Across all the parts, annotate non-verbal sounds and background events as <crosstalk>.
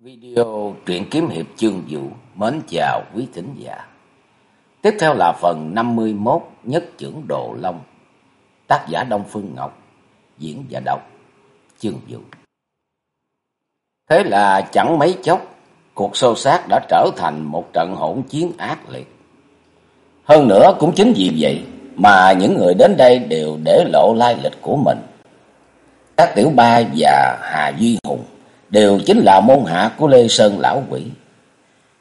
Video truyện kiếm hiệp chương vũ mến chào quý thính giả. Tiếp theo là phần 51 nhất trưởng Đồ Long. Tác giả Đông Phương Ngọc, diễn và đọc chương vũ. Thế là chẳng mấy chốc, cuộc sâu sát đã trở thành một trận hỗn chiến ác liệt. Hơn nữa cũng chính vì vậy mà những người đến đây đều để lộ lai lịch của mình. Các tiểu ba và Hà Duy Hùng đều chính là môn hạ của Lê Sơn Lão Quỷ.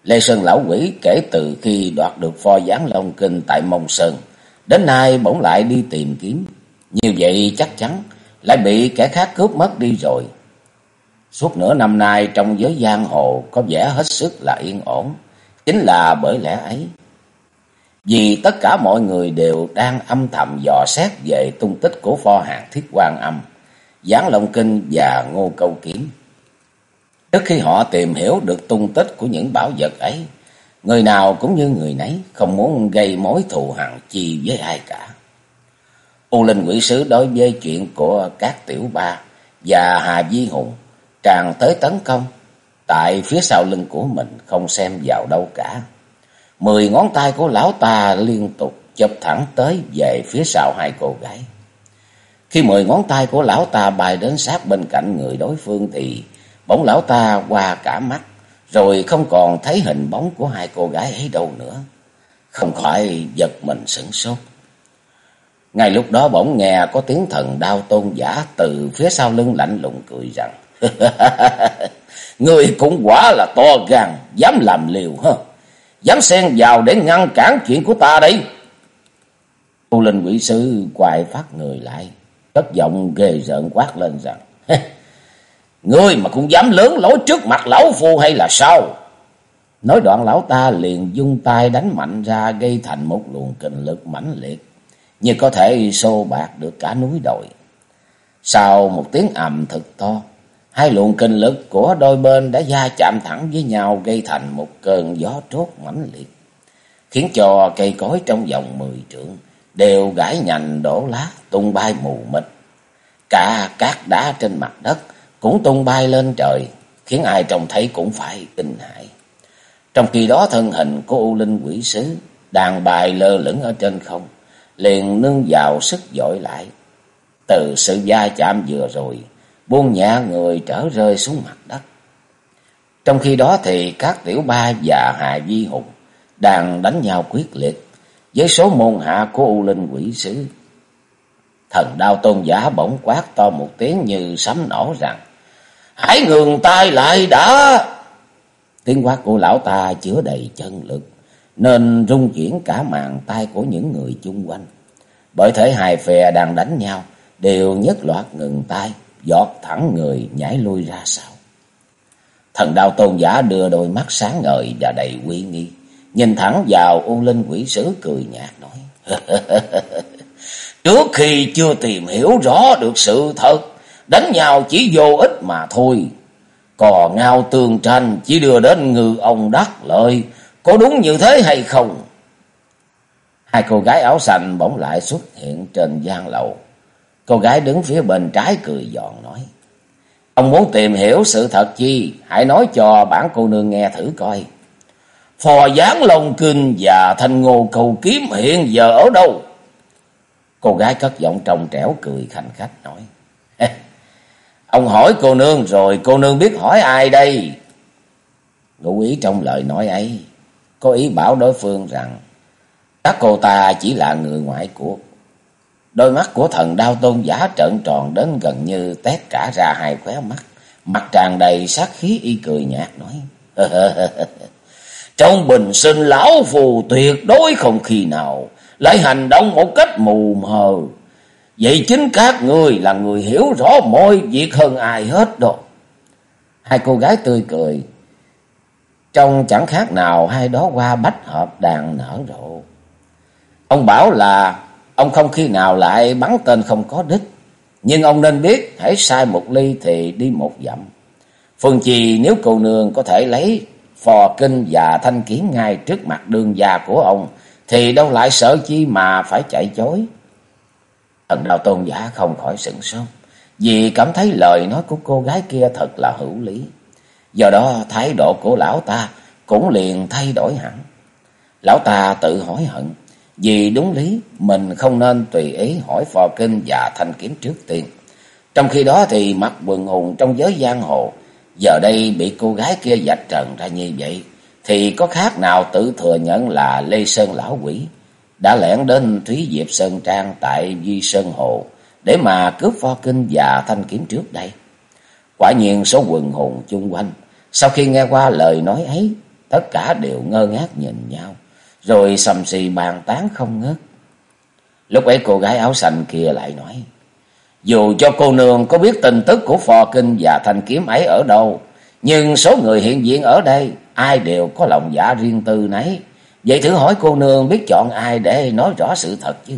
Lê Sơn Lão Quỷ kể từ khi đoạt được pho gián Long Kinh tại Mông Sơn, đến nay bỗng lại đi tìm kiếm. Như vậy chắc chắn lại bị kẻ khác cướp mất đi rồi. Suốt nửa năm nay trong giới giang hồ có vẻ hết sức là yên ổn, chính là bởi lẽ ấy. Vì tất cả mọi người đều đang âm thầm dò xét về tung tích của pho hạt thiết quan âm, gián Long Kinh và Ngô Câu Kiếm. Tức khi họ tìm hiểu được tung tích của những bảo vật ấy, người nào cũng như người nấy không muốn gây mối thù hằn chi với ai cả. U Linh quỷ sứ đối với chuyện của các tiểu ba và Hà Di Hùng tràn tới tấn công tại phía sau lưng của mình không xem vào đâu cả. Mười ngón tay của lão ta liên tục chụp thẳng tới về phía sau hai cô gái. Khi mười ngón tay của lão ta bay đến sát bên cạnh người đối phương thì Bỗng lão ta qua cả mắt, rồi không còn thấy hình bóng của hai cô gái ấy đâu nữa. Không khỏi giật mình sửng sốt. Ngay lúc đó bỗng nghe có tiếng thần đao tôn giả từ phía sau lưng lạnh lùng cười rằng. <laughs> Người cũng quả là to gan, dám làm liều hả? Dám xen vào để ngăn cản chuyện của ta đây. Tu linh quỷ sư quài phát người lại, cất giọng ghê rợn quát lên rằng. <laughs> Ngươi mà cũng dám lớn lối trước mặt lão phu hay là sao? Nói đoạn lão ta liền dung tay đánh mạnh ra gây thành một luồng kình lực mãnh liệt, như có thể xô bạc được cả núi đồi. Sau một tiếng ầm thật to, hai luồng kinh lực của đôi bên đã va chạm thẳng với nhau gây thành một cơn gió trốt mãnh liệt, khiến cho cây cối trong vòng mười trượng đều gãy nhành đổ lá tung bay mù mịt. Cả cát đá trên mặt đất cũng tung bay lên trời, khiến ai trông thấy cũng phải kinh hãi. Trong khi đó thân hình của U Linh quỷ sứ đang bài lơ lửng ở trên không, liền nương vào sức dội lại. Từ sự va chạm vừa rồi, buông nhẹ người trở rơi xuống mặt đất. Trong khi đó thì các tiểu ba và Hà Di Hùng đang đánh nhau quyết liệt với số môn hạ của U Linh quỷ sứ. Thần đao tôn giả bỗng quát to một tiếng như sấm nổ rằng Hãy ngừng tay lại đã. Tiếng quát của lão ta chứa đầy chân lực, nên rung chuyển cả màn tay của những người chung quanh. Bởi thể hai phe đang đánh nhau, đều nhất loạt ngừng tay, giọt thẳng người nhảy lui ra sau. Thần đạo tôn giả đưa đôi mắt sáng ngời và đầy uy nghi, nhìn thẳng vào U Linh quỷ sứ cười nhạt nói. <laughs> Trước khi chưa tìm hiểu rõ được sự thật, đánh nhau chỉ vô ích mà thôi. Cò ngao tường tranh chỉ đưa đến ngư ông đắc lợi, có đúng như thế hay không? Hai cô gái áo xanh bỗng lại xuất hiện trên gian lầu. Cô gái đứng phía bên trái cười giòn nói. Ông muốn tìm hiểu sự thật chi, hãy nói cho bản cô nương nghe thử coi. Phò gián lồng kinh và thanh ngô cầu kiếm hiện giờ ở đâu? Cô gái cất giọng trong trẻo cười khanh khách nói. Ông hỏi cô nương rồi cô nương biết hỏi ai đây? Ngụ ý trong lời nói ấy, có ý bảo đối phương rằng các cô ta chỉ là người ngoại của Đôi mắt của thần đao tôn giả trợn tròn đến gần như tét cả ra hai khóe mắt. Mặt tràn đầy sát khí y cười nhạt nói. <laughs> Trong bình sinh lão phù tuyệt đối không khi nào lại hành động một cách mù mờ Vậy chính các người là người hiểu rõ mọi việc hơn ai hết đâu. Hai cô gái tươi cười. Trông chẳng khác nào hai đó qua bách hợp đàn nở rộ. Ông bảo là ông không khi nào lại bắn tên không có đích. Nhưng ông nên biết hãy sai một ly thì đi một dặm. Phương Trì nếu cô nương có thể lấy phò kinh và thanh kiếm ngay trước mặt đường già của ông, thì đâu lại sợ chi mà phải chạy chối. Thần đạo tôn giả không khỏi sửng sốt, vì cảm thấy lời nói của cô gái kia thật là hữu lý. Do đó thái độ của lão ta cũng liền thay đổi hẳn. Lão ta tự hỏi hận, vì đúng lý mình không nên tùy ý hỏi phò kinh và thanh kiếm trước tiên. Trong khi đó thì mặt quần hùng trong giới giang hồ, giờ đây bị cô gái kia dạch trần ra như vậy, thì có khác nào tự thừa nhận là Lê Sơn Lão Quỷ đã lẻn đến Thúy Diệp Sơn Trang tại Duy Sơn Hồ để mà cướp pho kinh và thanh kiếm trước đây. Quả nhiên số quần hùng chung quanh, sau khi nghe qua lời nói ấy, tất cả đều ngơ ngác nhìn nhau, rồi sầm xì bàn tán không ngớt. Lúc ấy cô gái áo xanh kia lại nói, dù cho cô nương có biết tin tức của phò kinh và thanh kiếm ấy ở đâu, nhưng số người hiện diện ở đây, ai đều có lòng giả riêng tư nấy. Vậy thử hỏi cô nương biết chọn ai để nói rõ sự thật chứ?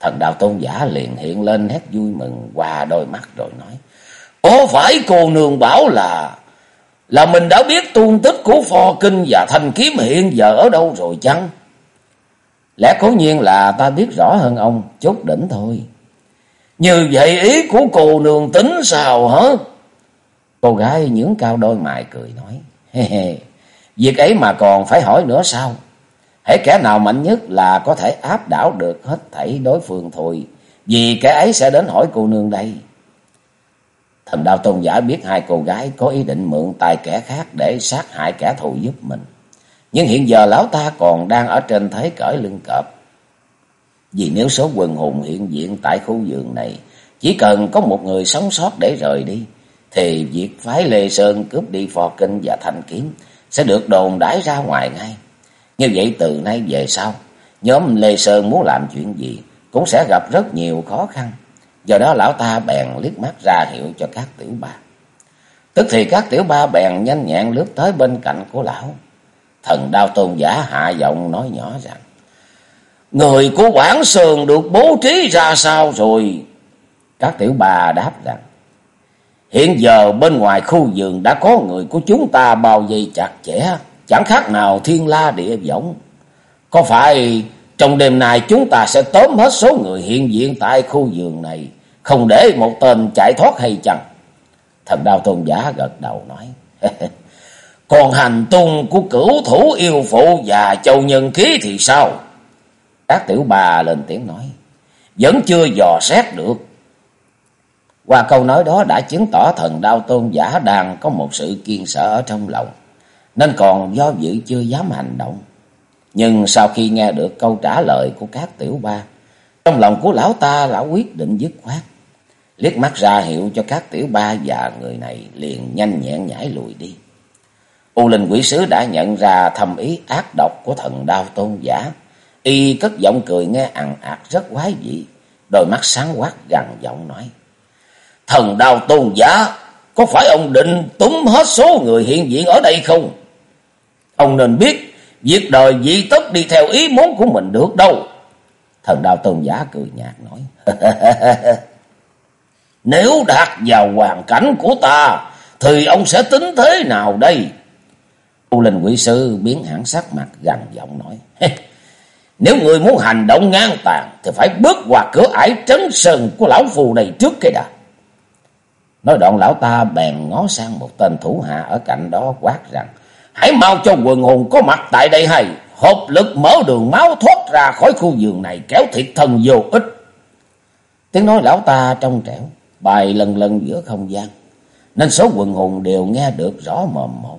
Thần đạo tôn giả liền hiện lên nét vui mừng qua đôi mắt rồi nói. Có phải cô nương bảo là là mình đã biết tuôn tích của phò kinh và thanh kiếm hiện giờ ở đâu rồi chăng? Lẽ cố nhiên là ta biết rõ hơn ông chút đỉnh thôi. Như vậy ý của cô nương tính sao hả? Cô gái nhướng cao đôi mày cười nói. Hê hê, việc ấy mà còn phải hỏi nữa sao? Hãy kẻ nào mạnh nhất là có thể áp đảo được hết thảy đối phương thôi. Vì kẻ ấy sẽ đến hỏi cô nương đây. Thần đạo tôn giả biết hai cô gái có ý định mượn tài kẻ khác để sát hại kẻ thù giúp mình. Nhưng hiện giờ lão ta còn đang ở trên thế cởi lưng cọp. Vì nếu số quần hùng hiện diện tại khu vườn này, chỉ cần có một người sống sót để rời đi, thì việc phái Lê Sơn cướp đi phò kinh và thanh kiếm sẽ được đồn đãi ra ngoài ngay. Như vậy từ nay về sau, nhóm Lê Sơn muốn làm chuyện gì cũng sẽ gặp rất nhiều khó khăn. Do đó lão ta bèn liếc mắt ra hiệu cho các tiểu ba. Tức thì các tiểu ba bèn nhanh nhẹn lướt tới bên cạnh của lão. Thần đao tôn giả hạ giọng nói nhỏ rằng. Người của Quảng Sơn được bố trí ra sao rồi? Các tiểu ba đáp rằng. Hiện giờ bên ngoài khu vườn đã có người của chúng ta bao vây chặt chẽ. Chẳng khác nào thiên la địa võng. Có phải trong đêm nay chúng ta sẽ tóm hết số người hiện diện tại khu vườn này. Không để một tên chạy thoát hay chăng? Thần đao tôn giả gật đầu nói. <laughs> Còn hành tung của cửu thủ yêu phụ và châu nhân khí thì sao? Các tiểu bà lên tiếng nói. Vẫn chưa dò xét được. Qua câu nói đó đã chứng tỏ thần đao tôn giả đang có một sự kiên sợ ở trong lòng. Nên còn do dự chưa dám hành động. Nhưng sau khi nghe được câu trả lời của các tiểu ba. Trong lòng của lão ta lão quyết định dứt khoát. Liếc mắt ra hiệu cho các tiểu ba và người này liền nhanh nhẹn nhảy lùi đi. U linh quỷ sứ đã nhận ra thầm ý ác độc của thần đao tôn giả. Y cất giọng cười nghe ằn ạt rất quái dị. Đôi mắt sáng quát gằn giọng nói. Thần đào tôn giả, có phải ông định túm hết số người hiện diện ở đây không? Ông nên biết, việc đời dị tất đi theo ý muốn của mình được đâu. Thần đào tôn giả cười nhạt nói. <laughs> Nếu đạt vào hoàn cảnh của ta, thì ông sẽ tính thế nào đây? U linh quỷ sư biến hẳn sắc mặt gằn giọng nói. <laughs> Nếu người muốn hành động ngang tàn, thì phải bước qua cửa ải trấn sơn của lão phù này trước cái đã. Nói đoạn lão ta bèn ngó sang một tên thủ hạ ở cạnh đó quát rằng. Hãy mau cho quần hùng có mặt tại đây hay. Hộp lực mở đường máu thoát ra khỏi khu vườn này kéo thiệt thần vô ích. Tiếng nói lão ta trong trẻo, bài lần lần giữa không gian. Nên số quần hùng đều nghe được rõ mồm một.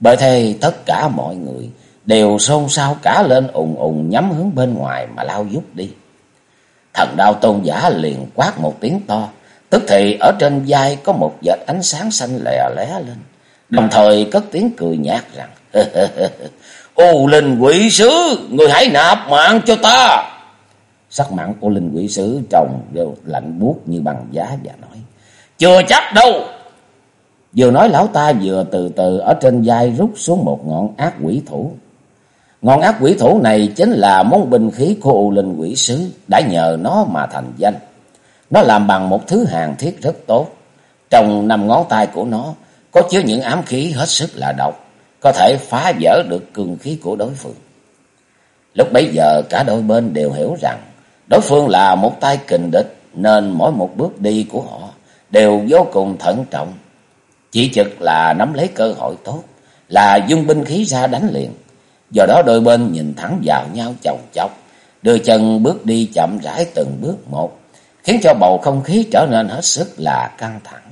Bởi thế tất cả mọi người đều xôn xao cả lên ùng ùng nhắm hướng bên ngoài mà lao giúp đi. Thần đao tôn giả liền quát một tiếng to. Tức thì ở trên vai có một vệt ánh sáng xanh lè lé lên. Đồng thời cất tiếng cười nhạt rằng. Ô linh quỷ sứ, người hãy nạp mạng cho ta. Sắc mặn của linh quỷ sứ trồng đều lạnh buốt như bằng giá và nói. Chưa chắc đâu. Vừa nói lão ta vừa từ từ ở trên vai rút xuống một ngọn ác quỷ thủ. Ngọn ác quỷ thủ này chính là món binh khí của U Linh quỷ sứ, đã nhờ nó mà thành danh. Nó làm bằng một thứ hàng thiết rất tốt. Trong năm ngón tay của nó có chứa những ám khí hết sức là độc, có thể phá vỡ được cường khí của đối phương. Lúc bấy giờ cả đôi bên đều hiểu rằng đối phương là một tay kình địch nên mỗi một bước đi của họ đều vô cùng thận trọng. Chỉ chực là nắm lấy cơ hội tốt, là dung binh khí ra đánh liền. Do đó đôi bên nhìn thẳng vào nhau chồng chọc, đưa chân bước đi chậm rãi từng bước một, khiến cho bầu không khí trở nên hết sức là căng thẳng.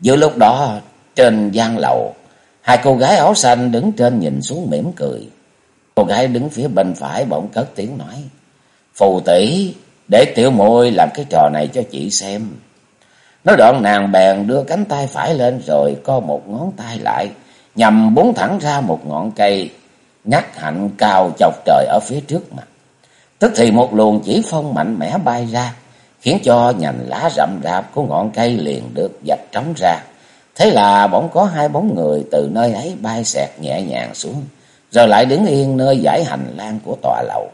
Giữa lúc đó, trên gian lầu, hai cô gái áo xanh đứng trên nhìn xuống mỉm cười. Cô gái đứng phía bên phải bỗng cất tiếng nói, Phù tỷ để tiểu muội làm cái trò này cho chị xem. Nói đoạn nàng bèn đưa cánh tay phải lên rồi co một ngón tay lại, nhằm búng thẳng ra một ngọn cây ngắt hạnh cao chọc trời ở phía trước mặt. Tức thì một luồng chỉ phong mạnh mẽ bay ra, khiến cho nhành lá rậm rạp của ngọn cây liền được dạch trống ra. Thế là bỗng có hai bóng người từ nơi ấy bay xẹt nhẹ nhàng xuống, rồi lại đứng yên nơi giải hành lang của tòa lầu.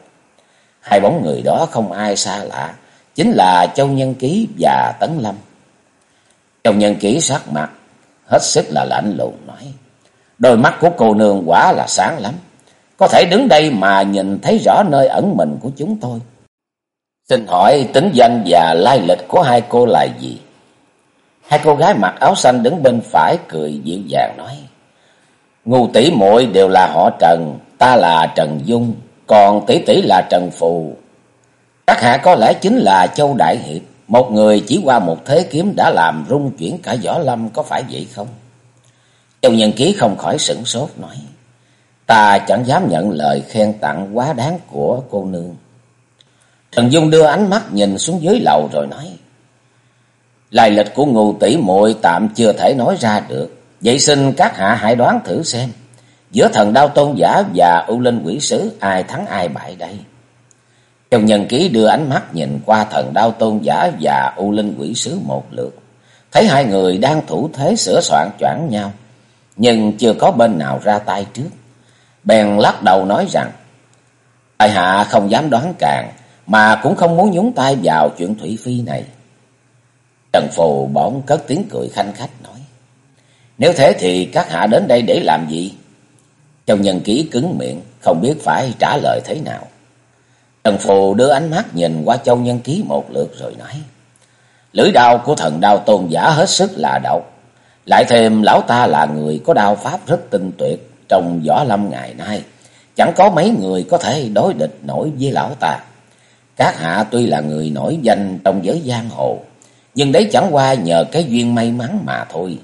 Hai bóng người đó không ai xa lạ, chính là Châu Nhân Ký và Tấn Lâm. Châu Nhân Ký sắc mặt, hết sức là lạnh lùng nói, đôi mắt của cô nương quả là sáng lắm, có thể đứng đây mà nhìn thấy rõ nơi ẩn mình của chúng tôi. Xin hỏi tính danh và lai lịch của hai cô là gì? Hai cô gái mặc áo xanh đứng bên phải cười dịu dàng nói. Ngu tỷ muội đều là họ Trần, ta là Trần Dung, còn tỷ tỷ là Trần Phù. Các hạ có lẽ chính là Châu Đại Hiệp, một người chỉ qua một thế kiếm đã làm rung chuyển cả võ lâm có phải vậy không? Châu Nhân Ký không khỏi sửng sốt nói. Ta chẳng dám nhận lời khen tặng quá đáng của cô nương. Trần Dung đưa ánh mắt nhìn xuống dưới lầu rồi nói. Lai lịch của ngù tỷ muội tạm chưa thể nói ra được. Vậy xin các hạ hãy đoán thử xem. Giữa thần đao tôn giả và ưu linh quỷ sứ, ai thắng ai bại đây? Trong nhân ký đưa ánh mắt nhìn qua thần đao tôn giả và ưu linh quỷ sứ một lượt. Thấy hai người đang thủ thế sửa soạn choảng nhau. Nhưng chưa có bên nào ra tay trước. Bèn lắc đầu nói rằng. Tài hạ không dám đoán càng. Mà cũng không muốn nhúng tay vào chuyện Thủy Phi này. Trần Phù bỗng cất tiếng cười khanh khách nói. Nếu thế thì các hạ đến đây để làm gì? Châu Nhân Ký cứng miệng, không biết phải trả lời thế nào. Trần Phù đưa ánh mắt nhìn qua Châu Nhân Ký một lượt rồi nói. Lưỡi đao của thần đao tôn giả hết sức là độc. Lại thêm lão ta là người có đao pháp rất tinh tuyệt trong võ lâm ngày nay. Chẳng có mấy người có thể đối địch nổi với lão ta. Các hạ tuy là người nổi danh trong giới giang hồ, nhưng đấy chẳng qua nhờ cái duyên may mắn mà thôi.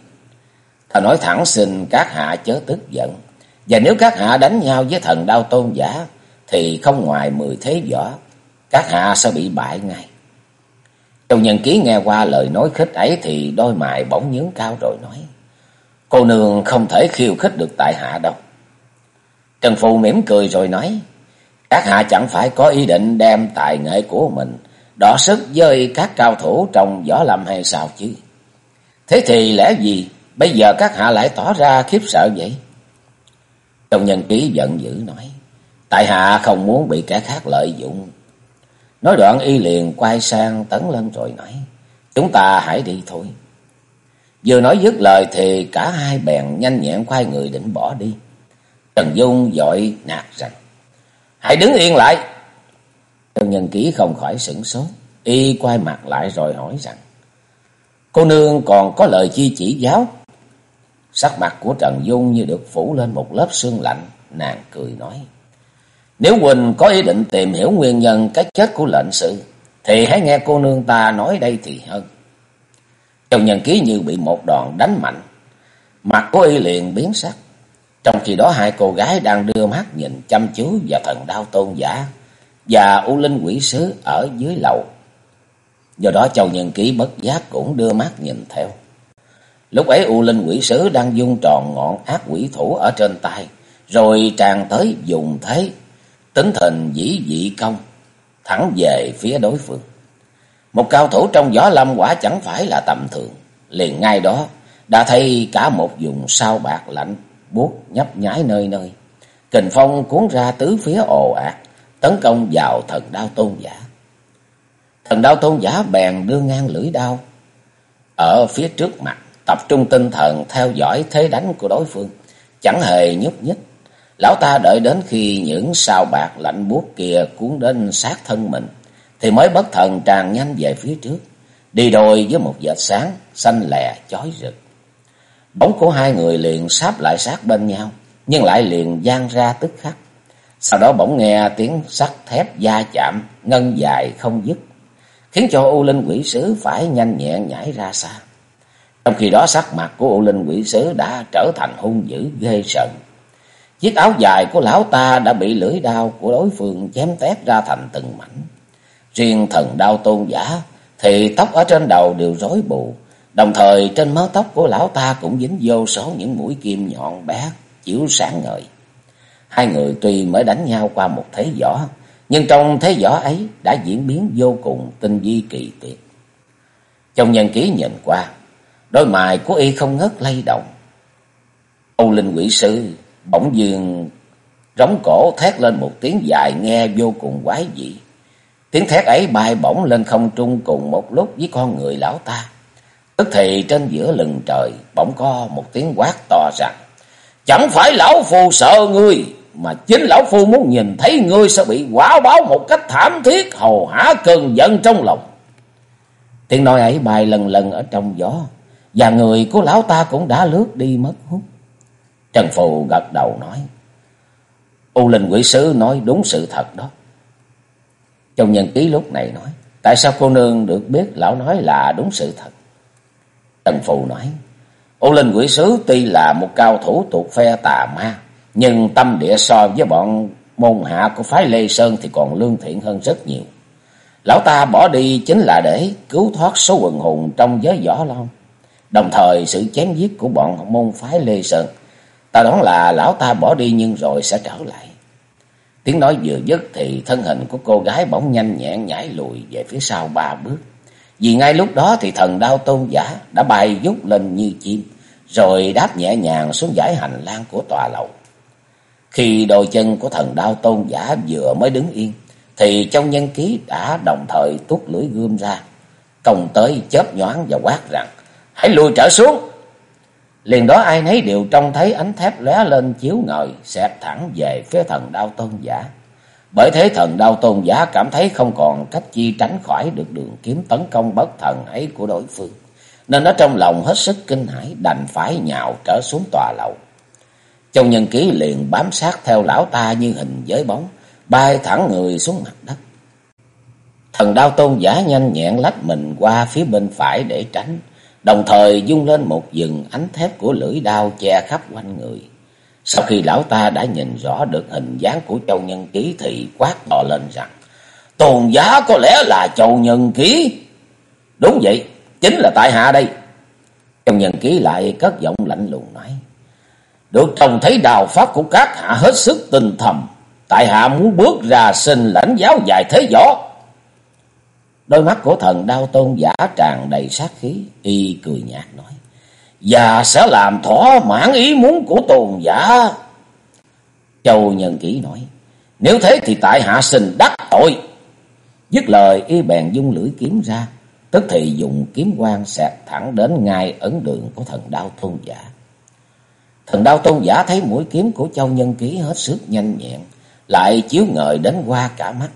Ta nói thẳng xin các hạ chớ tức giận. Và nếu các hạ đánh nhau với thần đao tôn giả, thì không ngoài mười thế võ, các hạ sẽ bị bại ngay. Châu Nhân Ký nghe qua lời nói khích ấy thì đôi mày bỗng nhướng cao rồi nói. Cô nương không thể khiêu khích được tại hạ đâu. Trần Phù mỉm cười rồi nói. Các hạ chẳng phải có ý định đem tài nghệ của mình đọ sức với các cao thủ trong võ lâm hay sao chứ? Thế thì lẽ gì bây giờ các hạ lại tỏ ra khiếp sợ vậy? Trong nhân ký giận dữ nói, tại hạ không muốn bị kẻ khác lợi dụng. Nói đoạn y liền quay sang tấn lên rồi nói, chúng ta hãy đi thôi. Vừa nói dứt lời thì cả hai bèn nhanh nhẹn quay người định bỏ đi. Trần Dung dội nạt rằng, hãy đứng yên lại. Trần Nhân Ký không khỏi sửng sốt, y quay mặt lại rồi hỏi rằng, cô nương còn có lời chi chỉ giáo? Sắc mặt của Trần Dung như được phủ lên một lớp sương lạnh, nàng cười nói. Nếu Quỳnh có ý định tìm hiểu nguyên nhân cái chết của lệnh sự, thì hãy nghe cô nương ta nói đây thì hơn. trần Nhân Ký như bị một đòn đánh mạnh, mặt của y liền biến sắc. Trong khi đó hai cô gái đang đưa mắt nhìn chăm chú và thần đao tôn giả và U Linh quỷ sứ ở dưới lầu. Do đó Châu Nhân Ký bất giác cũng đưa mắt nhìn theo. Lúc ấy U Linh quỷ sứ đang dung tròn ngọn ác quỷ thủ ở trên tay, rồi tràn tới dùng thế, tính thần dĩ dị công, thẳng về phía đối phương. Một cao thủ trong gió lâm quả chẳng phải là tầm thường, liền ngay đó đã thấy cả một vùng sao bạc lạnh, buốt nhấp nhái nơi nơi. Kình phong cuốn ra tứ phía ồ ạt, tấn công vào thần đao tôn giả. Thần đao tôn giả bèn đưa ngang lưỡi đao ở phía trước mặt, tập trung tinh thần theo dõi thế đánh của đối phương, chẳng hề nhúc nhích. Lão ta đợi đến khi những sao bạc lạnh buốt kia cuốn đến sát thân mình, thì mới bất thần tràn nhanh về phía trước, đi đôi với một vệt sáng xanh lè chói rực. Bóng của hai người liền sáp lại sát bên nhau, nhưng lại liền gian ra tức khắc. Sau đó bỗng nghe tiếng sắt thép da chạm, ngân dài không dứt, khiến cho U Linh quỷ sứ phải nhanh nhẹn nhảy ra xa. Trong khi đó sắc mặt của U Linh quỷ sứ đã trở thành hung dữ ghê sợ. Chiếc áo dài của lão ta đã bị lưỡi đao của đối phương chém tét ra thành từng mảnh. Riêng thần đao tôn giả thì tóc ở trên đầu đều rối bù, đồng thời trên mớ tóc của lão ta cũng dính vô số những mũi kim nhọn bé chiếu sáng ngời. Hai người tuy mới đánh nhau qua một thế võ, nhưng trong thế võ ấy đã diễn biến vô cùng tinh vi kỳ tuyệt. Trong nhân ký nhìn qua, đôi mày của y không ngớt lay động. Âu Linh quỷ sư bỗng dường rống cổ thét lên một tiếng dài nghe vô cùng quái dị. Tiếng thét ấy bay bổng lên không trung cùng một lúc với con người lão ta. Tức thì trên giữa lừng trời bỗng có một tiếng quát to rằng Chẳng phải lão phu sợ ngươi Mà chính lão phu muốn nhìn thấy ngươi sẽ bị quả báo một cách thảm thiết Hầu hả cơn giận trong lòng. Tiếng nói ấy bay lần lần ở trong gió Và người của lão ta cũng đã lướt đi mất hút. Trần Phù gật đầu nói U Linh quỷ sứ nói đúng sự thật đó. Trong nhân ký lúc này nói, tại sao cô nương được biết lão nói là đúng sự thật? Tần Phù nói, ô linh quỷ sứ tuy là một cao thủ thuộc phe tà ma, nhưng tâm địa so với bọn môn hạ của phái Lê Sơn thì còn lương thiện hơn rất nhiều. Lão ta bỏ đi chính là để cứu thoát số quần hùng trong giới võ long. Đồng thời sự chém giết của bọn môn phái Lê Sơn. Ta đoán là lão ta bỏ đi nhưng rồi sẽ trở lại. Tiếng nói vừa dứt thì thân hình của cô gái bỗng nhanh nhẹn nhảy lùi về phía sau ba bước. Vì ngay lúc đó thì thần đao tôn giả đã bay vút lên như chim, rồi đáp nhẹ nhàng xuống giải hành lang của tòa lầu. Khi đôi chân của thần đao tôn giả vừa mới đứng yên, thì trong nhân ký đã đồng thời tuốt lưỡi gươm ra, công tới chớp nhoáng và quát rằng, hãy lùi trở xuống. Liền đó ai nấy đều trông thấy ánh thép lóe lên chiếu ngời, xẹt thẳng về phía thần đao tôn giả. Bởi thế thần đao tôn giả cảm thấy không còn cách chi tránh khỏi được đường kiếm tấn công bất thần ấy của đối phương. Nên ở trong lòng hết sức kinh hãi đành phải nhào trở xuống tòa lầu. Trong nhân ký liền bám sát theo lão ta như hình với bóng, bay thẳng người xuống mặt đất. Thần đao tôn giả nhanh nhẹn lách mình qua phía bên phải để tránh, đồng thời dung lên một dừng ánh thép của lưỡi đao che khắp quanh người. Sau khi lão ta đã nhìn rõ được hình dáng của châu nhân ký thì quát to lên rằng, Tôn giá có lẽ là châu nhân ký. Đúng vậy, chính là tại hạ đây. Châu nhân ký lại cất giọng lạnh lùng nói, Được trông thấy đào pháp của các hạ hết sức tinh thầm, tại hạ muốn bước ra xin lãnh giáo dài thế võ. Đôi mắt của thần đao tôn giả tràn đầy sát khí, y cười nhạt nói. Và sẽ làm thỏa mãn ý muốn của tôn giả. Châu Nhân Kỷ nói. Nếu thế thì tại hạ xin đắc tội. Dứt lời, y bèn dung lưỡi kiếm ra. Tức thì dùng kiếm quang xẹt thẳng đến ngay ấn đường của thần đao tôn giả. Thần đao tôn giả thấy mũi kiếm của Châu Nhân Ký hết sức nhanh nhẹn. Lại chiếu ngời đến qua cả mắt.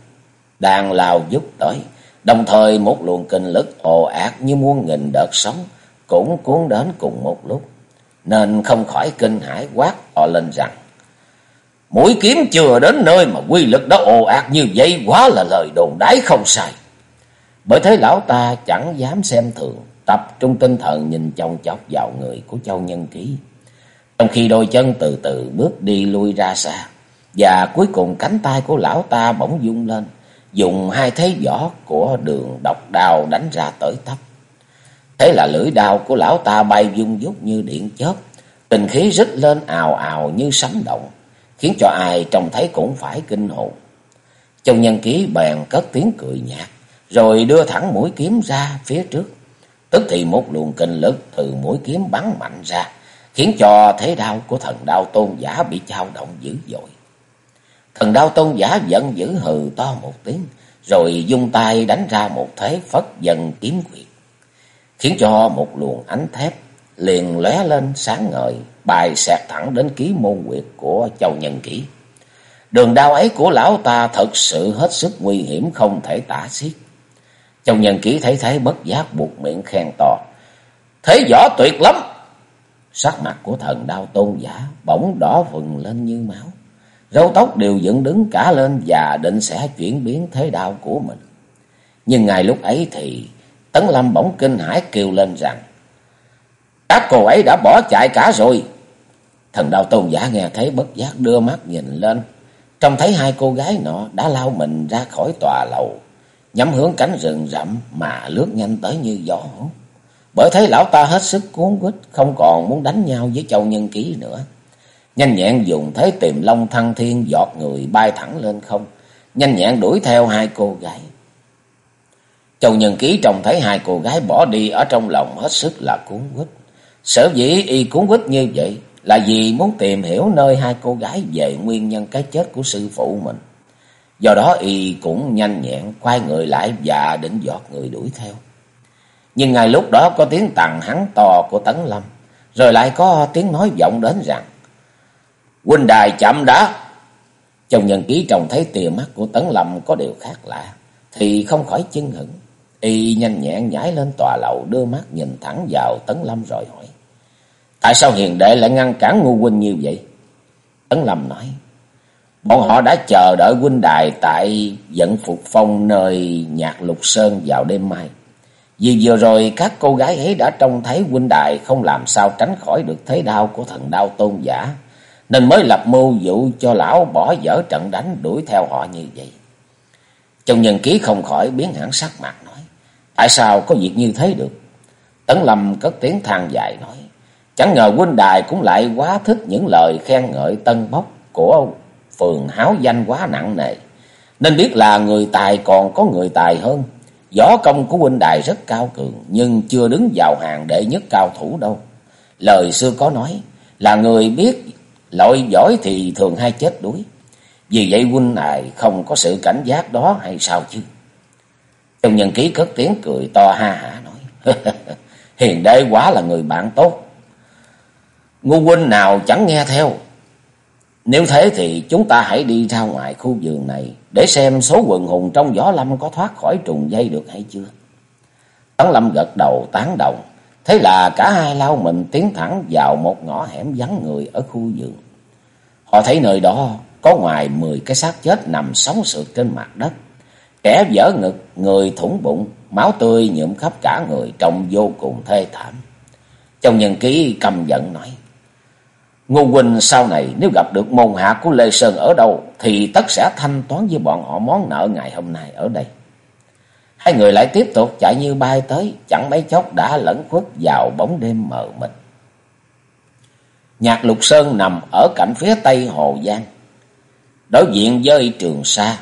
Đàn lao giúp tới, Đồng thời một luồng kinh lực ồ ạt như muôn nghìn đợt sóng cũng cuốn đến cùng một lúc. Nên không khỏi kinh hãi quát họ lên rằng Mũi kiếm chưa đến nơi mà quy lực đó ồ ạt như vậy quá là lời đồn đái không sai. Bởi thế lão ta chẳng dám xem thường, tập trung tinh thần nhìn chồng chọc vào người của Châu Nhân Ký. Trong khi đôi chân từ từ bước đi lui ra xa, và cuối cùng cánh tay của lão ta bỗng rung lên, dùng hai thế võ của đường độc đào đánh ra tới tấp. Thế là lưỡi đao của lão ta bay dung dút như điện chớp, tình khí rít lên ào ào như sấm động, khiến cho ai trông thấy cũng phải kinh hồn. Châu nhân ký bèn cất tiếng cười nhạt, rồi đưa thẳng mũi kiếm ra phía trước. Tức thì một luồng kinh lực từ mũi kiếm bắn mạnh ra, khiến cho thế đao của thần đao tôn giả bị trao động dữ dội. Thần đao tôn giả giận dữ hừ to một tiếng, rồi dung tay đánh ra một thế phất dần kiếm quyệt, khiến cho một luồng ánh thép liền lóe lên sáng ngời, bài xẹt thẳng đến ký môn quyệt của Châu Nhân Kỷ. Đường đao ấy của lão ta thật sự hết sức nguy hiểm không thể tả xiết. Châu Nhân Kỷ thấy thế bất giác buộc miệng khen to. Thế võ tuyệt lắm! Sắc mặt của thần đao tôn giả bỗng đỏ vừng lên như máu. Râu tóc đều dựng đứng cả lên và định sẽ chuyển biến thế đạo của mình. Nhưng ngay lúc ấy thì Tấn Lâm bỗng kinh hãi kêu lên rằng, Các cô ấy đã bỏ chạy cả rồi. Thần đạo tôn giả nghe thấy bất giác đưa mắt nhìn lên. Trông thấy hai cô gái nọ đã lao mình ra khỏi tòa lầu. Nhắm hướng cánh rừng rậm mà lướt nhanh tới như gió Bởi thấy lão ta hết sức cuốn quýt, không còn muốn đánh nhau với châu nhân ký nữa. Nhanh nhẹn dùng thế tìm long thăng thiên giọt người bay thẳng lên không. Nhanh nhẹn đuổi theo hai cô gái. Châu Nhân Ký trông thấy hai cô gái bỏ đi ở trong lòng hết sức là cuốn quýt. Sở dĩ y cuốn quýt như vậy là vì muốn tìm hiểu nơi hai cô gái về nguyên nhân cái chết của sư phụ mình. Do đó y cũng nhanh nhẹn quay người lại và định giọt người đuổi theo. Nhưng ngay lúc đó có tiếng tặng hắn to của Tấn Lâm, rồi lại có tiếng nói vọng đến rằng Huynh đài chậm đã. Chồng nhân ký trông thấy tia mắt của Tấn Lâm có điều khác lạ, thì không khỏi chưng hững. Y nhanh nhẹn nhảy lên tòa lầu, đưa mắt nhìn thẳng vào Tấn Lâm rồi hỏi. Tại sao hiền đệ lại ngăn cản ngu huynh như vậy? Tấn Lâm nói. Bọn họ đã chờ đợi huynh đài tại dẫn phục phong nơi nhạc lục sơn vào đêm mai. Vì vừa rồi các cô gái ấy đã trông thấy huynh đài không làm sao tránh khỏi được thế đau của thần đau tôn giả. Nên mới lập mưu dụ cho lão bỏ dở trận đánh đuổi theo họ như vậy. Trong nhân ký không khỏi biến hẳn sắc mặt. Tại sao có việc như thế được? Tấn Lâm cất tiếng than dài nói. Chẳng ngờ huynh đài cũng lại quá thích những lời khen ngợi tân bốc của phường háo danh quá nặng nề. Nên biết là người tài còn có người tài hơn. Võ công của huynh đài rất cao cường, nhưng chưa đứng vào hàng đệ nhất cao thủ đâu. Lời xưa có nói, là người biết lội giỏi thì thường hay chết đuối. Vì vậy huynh đài không có sự cảnh giác đó hay sao chứ? Trong nhân ký cất tiếng cười to ha hả nói. <laughs> Hiền đế quá là người bạn tốt. Ngu huynh nào chẳng nghe theo. Nếu thế thì chúng ta hãy đi ra ngoài khu vườn này để xem số quần hùng trong gió lâm có thoát khỏi trùng dây được hay chưa. Tấn Lâm gật đầu tán đồng. Thế là cả hai lao mình tiến thẳng vào một ngõ hẻm vắng người ở khu vườn. Họ thấy nơi đó có ngoài mười cái xác chết nằm sóng sượt trên mặt đất. Kẻ vỡ ngực, người thủng bụng, máu tươi nhuộm khắp cả người trông vô cùng thê thảm. Trong nhân ký cầm giận nói. Ngô Quỳnh sau này nếu gặp được môn hạ của Lê Sơn ở đâu thì tất sẽ thanh toán với bọn họ món nợ ngày hôm nay ở đây. Hai người lại tiếp tục chạy như bay tới, chẳng mấy chốc đã lẫn khuất vào bóng đêm mờ mịt. Nhạc Lục Sơn nằm ở cạnh phía tây Hồ Giang, đối diện với Trường Sa,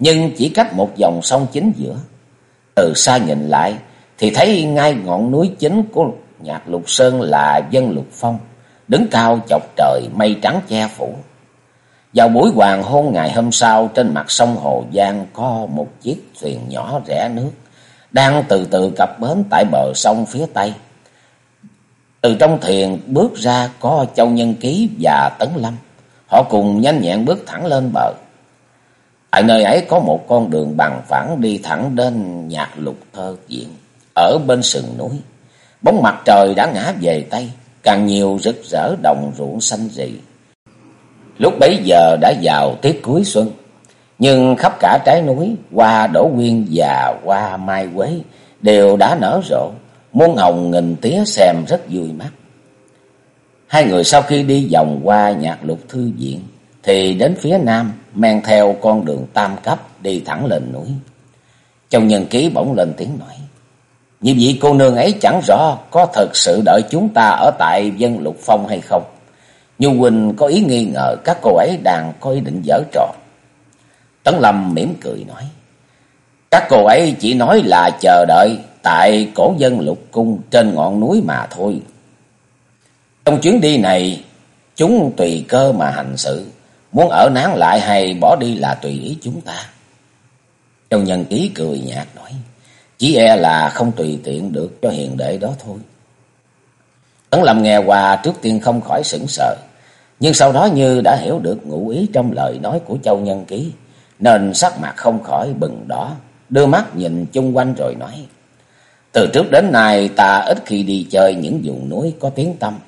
nhưng chỉ cách một dòng sông chính giữa. Từ xa nhìn lại, thì thấy ngay ngọn núi chính của Nhạc Lục Sơn là Dân Lục Phong, đứng cao chọc trời mây trắng che phủ. Vào buổi hoàng hôn ngày hôm sau, trên mặt sông Hồ Giang có một chiếc thuyền nhỏ rẽ nước, đang từ từ cập bến tại bờ sông phía tây. Từ trong thuyền bước ra có Châu Nhân Ký và Tấn Lâm. Họ cùng nhanh nhẹn bước thẳng lên bờ. Tại nơi ấy có một con đường bằng phẳng đi thẳng đến nhạc lục thơ diện ở bên sườn núi. Bóng mặt trời đã ngã về Tây càng nhiều rực rỡ đồng ruộng xanh rì. Lúc bấy giờ đã vào tiết cuối xuân, nhưng khắp cả trái núi, hoa đổ nguyên và hoa mai quế đều đã nở rộ, muôn hồng nghìn tía xem rất vui mắt. Hai người sau khi đi vòng qua nhạc lục thư viện, thì đến phía nam men theo con đường tam cấp đi thẳng lên núi. Trong nhân ký bỗng lên tiếng nói. Như vậy cô nương ấy chẳng rõ có thật sự đợi chúng ta ở tại dân lục phong hay không. Nhu Quỳnh có ý nghi ngờ các cô ấy đang có ý định dở trò. Tấn Lâm mỉm cười nói. Các cô ấy chỉ nói là chờ đợi tại cổ dân lục cung trên ngọn núi mà thôi. Trong chuyến đi này, chúng tùy cơ mà hành sự. Muốn ở nán lại hay bỏ đi là tùy ý chúng ta. Châu nhân ký cười nhạt nói. Chỉ e là không tùy tiện được cho hiền đệ đó thôi. Tấn Lâm nghe qua trước tiên không khỏi sững sờ. Nhưng sau đó như đã hiểu được ngụ ý trong lời nói của Châu Nhân Ký. Nên sắc mặt không khỏi bừng đỏ. Đưa mắt nhìn chung quanh rồi nói. Từ trước đến nay ta ít khi đi chơi những vùng núi có tiếng tâm.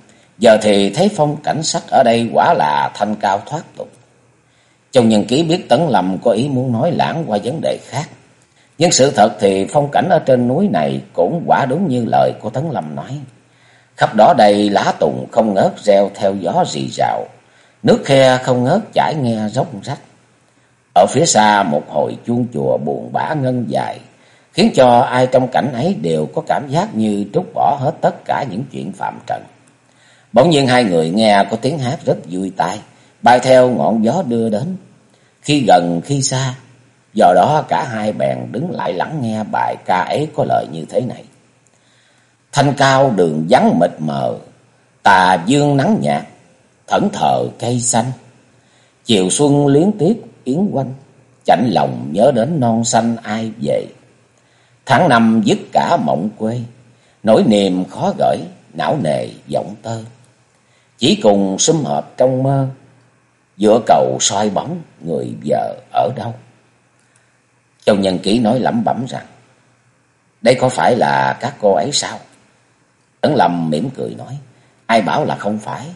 Giờ thì thấy phong cảnh sắc ở đây quả là thanh cao thoát tục. Trong nhân ký biết Tấn Lâm có ý muốn nói lãng qua vấn đề khác. Nhưng sự thật thì phong cảnh ở trên núi này cũng quả đúng như lời của Tấn Lâm nói. Khắp đó đầy lá tùng không ngớt reo theo gió rì rào. Nước khe không ngớt chảy nghe róc rách. Ở phía xa một hồi chuông chùa buồn bã ngân dài, khiến cho ai trong cảnh ấy đều có cảm giác như trút bỏ hết tất cả những chuyện phạm trần. Bỗng nhiên hai người nghe có tiếng hát rất vui tai, bay theo ngọn gió đưa đến. Khi gần khi xa, do đó cả hai bèn đứng lại lắng nghe bài ca ấy có lời như thế này. Thanh cao đường vắng mịt mờ, tà dương nắng nhạt, thẫn thờ cây xanh. Chiều xuân luyến tiếc yến quanh, chạnh lòng nhớ đến non xanh ai về. Tháng năm dứt cả mộng quê, nỗi niềm khó gửi, não nề giọng tơ. Chỉ cùng sum hợp trong mơ, giữa cầu soi bóng người vợ ở đâu. Châu Nhân Ký nói lẩm bẩm rằng, đây có phải là các cô ấy sao? Tấn Lâm mỉm cười nói, ai bảo là không phải.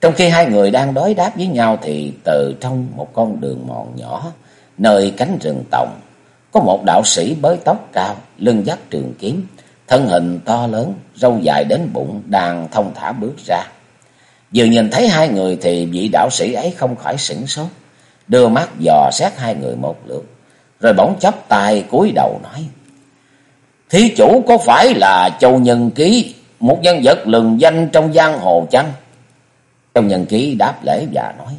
Trong khi hai người đang đối đáp với nhau thì từ trong một con đường mòn nhỏ, nơi cánh rừng tòng, có một đạo sĩ bới tóc cao, lưng dắt trường kiếm, thân hình to lớn, râu dài đến bụng, đang thông thả bước ra. Vừa nhìn thấy hai người thì vị đạo sĩ ấy không khỏi sửng sốt, đưa mắt dò xét hai người một lượt, rồi bỗng chắp tay cúi đầu nói: "Thí chủ có phải là Châu Nhân Ký, một nhân vật lừng danh trong giang hồ chăng?" Châu Nhân Ký đáp lễ và nói: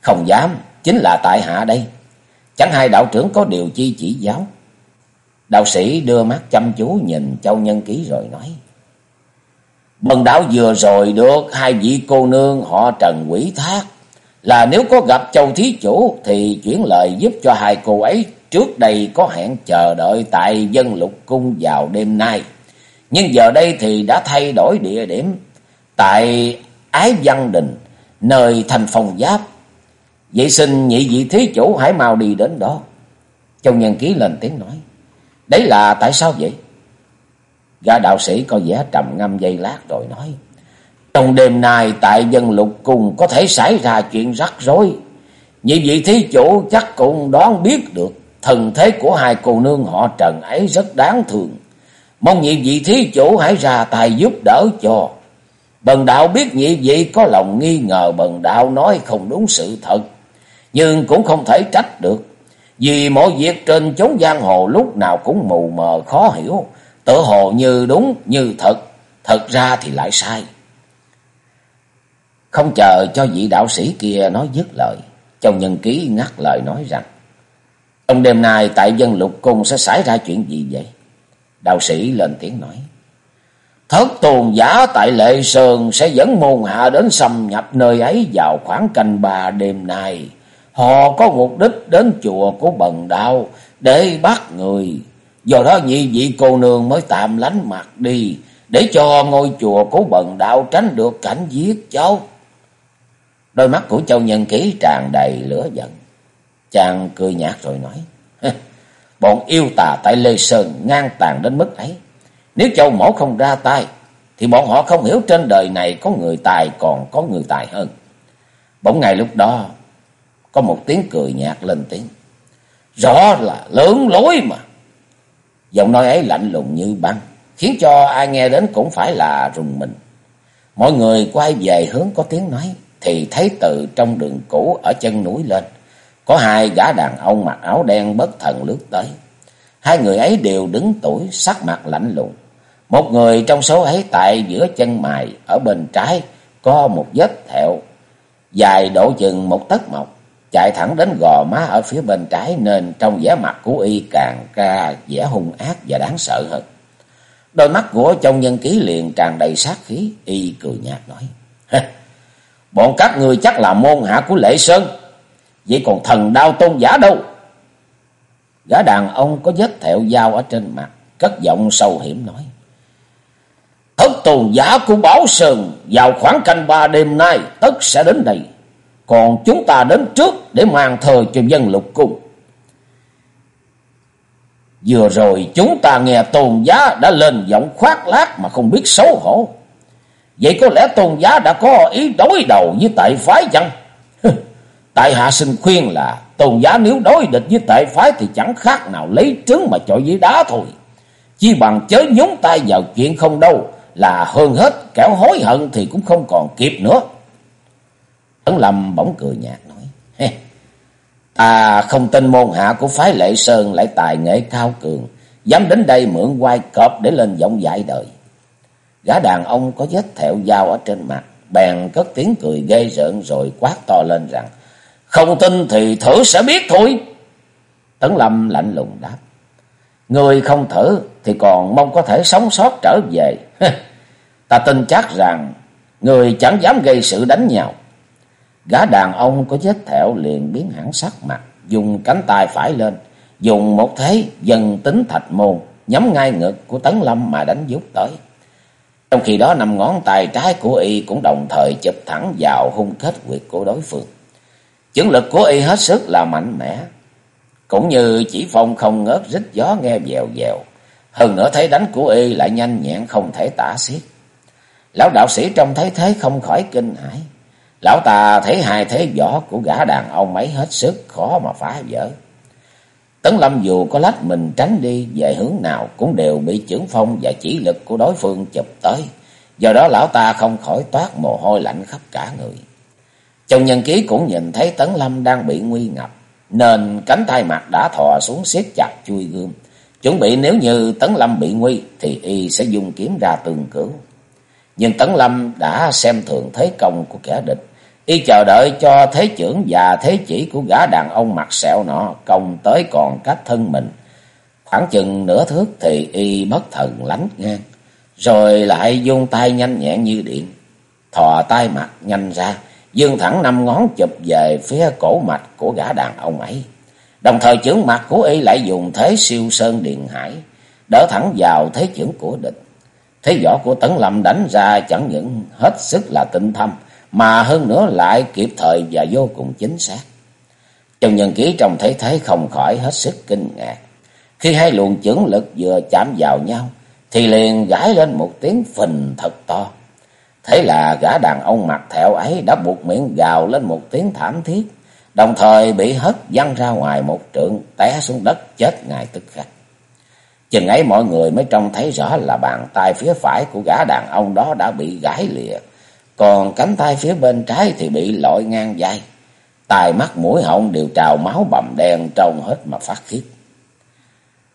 "Không dám, chính là tại hạ đây. Chẳng hai đạo trưởng có điều chi chỉ giáo?" Đạo sĩ đưa mắt chăm chú nhìn Châu Nhân Ký rồi nói: Bần đạo vừa rồi được hai vị cô nương họ trần quỷ thác. Là nếu có gặp châu thí chủ thì chuyển lời giúp cho hai cô ấy trước đây có hẹn chờ đợi tại dân lục cung vào đêm nay. Nhưng giờ đây thì đã thay đổi địa điểm tại Ái Văn Đình, nơi thành phòng giáp. Vậy xin nhị vị thí chủ hãy mau đi đến đó. Châu Nhân Ký lên tiếng nói. Đấy là tại sao vậy? Gã đạo sĩ có vẻ trầm ngâm giây lát rồi nói. Trong đêm nay tại dân lục cùng có thể xảy ra chuyện rắc rối. Nhị vị thí chủ chắc cũng đoán biết được thần thế của hai cô nương họ trần ấy rất đáng thương. Mong nhị vị thí chủ hãy ra tài giúp đỡ cho. Bần đạo biết nhị vị có lòng nghi ngờ, bần đạo nói không đúng sự thật. Nhưng cũng không thể trách được. Vì mọi việc trên chốn giang hồ lúc nào cũng mù mờ khó hiểu tự hồ như đúng như thật, thật ra thì lại sai. Không chờ cho vị đạo sĩ kia nói dứt lời, chồng Nhân Ký ngắt lời nói rằng, Trong đêm nay tại dân lục cung sẽ xảy ra chuyện gì vậy? Đạo sĩ lên tiếng nói, Thất tuồn giả tại Lệ Sơn sẽ dẫn môn hạ đến xâm nhập nơi ấy vào khoảng canh bà đêm nay. Họ có mục đích đến chùa của bần đạo để bắt người Do đó nhị vị cô nương mới tạm lánh mặt đi, để cho ngôi chùa của bần đạo tránh được cảnh giết cháu. Đôi mắt của châu nhân ký tràn đầy lửa giận. Chàng cười nhạt rồi nói, bọn yêu tà tại Lê Sơn ngang tàn đến mức ấy. Nếu châu mổ không ra tay, thì bọn họ không hiểu trên đời này có người tài còn có người tài hơn. Bỗng ngày lúc đó, có một tiếng cười nhạt lên tiếng. Rõ là lớn lối mà. Giọng nói ấy lạnh lùng như băng, khiến cho ai nghe đến cũng phải là rùng mình. Mọi người quay về hướng có tiếng nói, thì thấy từ trong đường cũ ở chân núi lên, có hai gã đàn ông mặc áo đen bất thần lướt tới. Hai người ấy đều đứng tuổi, sắc mặt lạnh lùng. Một người trong số ấy tại giữa chân mày, ở bên trái, có một vết thẹo, dài độ chừng một tấc mọc chạy thẳng đến gò má ở phía bên trái nên trong vẻ mặt của y càng ra vẻ hung ác và đáng sợ hơn. Đôi mắt của trong nhân ký liền tràn đầy sát khí, y cười nhạt nói. Bọn các người chắc là môn hạ của Lệ Sơn, vậy còn thần đao tôn giả đâu? Gã đàn ông có vết thẹo dao ở trên mặt, cất giọng sâu hiểm nói. Thất tôn giả của Bảo Sơn vào khoảng canh ba đêm nay tất sẽ đến đây. Còn chúng ta đến trước để mang thờ cho dân lục cung. Vừa rồi chúng ta nghe tôn giá đã lên giọng khoác lác mà không biết xấu hổ. Vậy có lẽ tôn giá đã có ý đối đầu với tại phái chăng? tại hạ xin khuyên là tôn giá nếu đối địch với tại phái thì chẳng khác nào lấy trứng mà chọi với đá thôi. Chi bằng chớ nhúng tay vào chuyện không đâu, là hơn hết kẻo hối hận thì cũng không còn kịp nữa. Tấn Lâm bỗng cười nhạt nói. Ta không tin môn hạ của phái Lệ Sơn lại tài nghệ cao cường. Dám đến đây mượn quai cọp để lên giọng dạy đời. Gã đàn ông có vết thẹo dao ở trên mặt. Bèn cất tiếng cười ghê rợn rồi quát to lên rằng. Không tin thì thử sẽ biết thôi. Tấn Lâm lạnh lùng đáp. Người không thử thì còn mong có thể sống sót trở về. <laughs> Ta tin chắc rằng người chẳng dám gây sự đánh nhau. Gã đàn ông có vết thẹo liền biến hẳn sắc mặt, dùng cánh tay phải lên, dùng một thế dần tính thạch môn, nhắm ngay ngực của Tấn Lâm mà đánh giúp tới. Trong khi đó năm ngón tay trái của y cũng đồng thời chụp thẳng vào hung kết quyệt của đối phương. Chứng lực của y hết sức là mạnh mẽ, cũng như chỉ phong không ngớt rít gió nghe dèo dèo. Hơn nữa thấy đánh của y lại nhanh nhẹn không thể tả xiết. Lão đạo sĩ trông thấy thế không khỏi kinh hãi. Lão ta thấy hai thế võ của gã đàn ông ấy hết sức khó mà phá vỡ. Tấn Lâm dù có lách mình tránh đi, về hướng nào cũng đều bị chưởng phong và chỉ lực của đối phương chụp tới. Do đó lão ta không khỏi toát mồ hôi lạnh khắp cả người. Trong nhân ký cũng nhìn thấy Tấn Lâm đang bị nguy ngập. Nên cánh tay mặt đã thò xuống siết chặt chui gươm. Chuẩn bị nếu như Tấn Lâm bị nguy thì y sẽ dùng kiếm ra tường cứu. Nhưng Tấn Lâm đã xem thường thế công của kẻ địch. Y chờ đợi cho thế trưởng và thế chỉ của gã đàn ông mặt sẹo nọ công tới còn cách thân mình. Khoảng chừng nửa thước thì y bất thần lánh ngang. Rồi lại dung tay nhanh nhẹn như điện. Thò tay mặt nhanh ra. Dương thẳng năm ngón chụp về phía cổ mạch của gã đàn ông ấy. Đồng thời chưởng mặt của y lại dùng thế siêu sơn điện hải. Đỡ thẳng vào thế chưởng của địch. Thế võ của Tấn Lâm đánh ra chẳng những hết sức là tinh thâm mà hơn nữa lại kịp thời và vô cùng chính xác. Trần Nhân Ký trông thấy thế không khỏi hết sức kinh ngạc. Khi hai luồng chưởng lực vừa chạm vào nhau, thì liền gãi lên một tiếng phình thật to. Thế là gã đàn ông mặt thẹo ấy đã buộc miệng gào lên một tiếng thảm thiết, đồng thời bị hất văng ra ngoài một trượng, té xuống đất chết ngay tức khắc. Chừng ấy mọi người mới trông thấy rõ là bàn tay phía phải của gã đàn ông đó đã bị gãy lìa, còn cánh tay phía bên trái thì bị lội ngang vai. Tai mắt mũi họng đều trào máu bầm đen trông hết mà phát khiếp.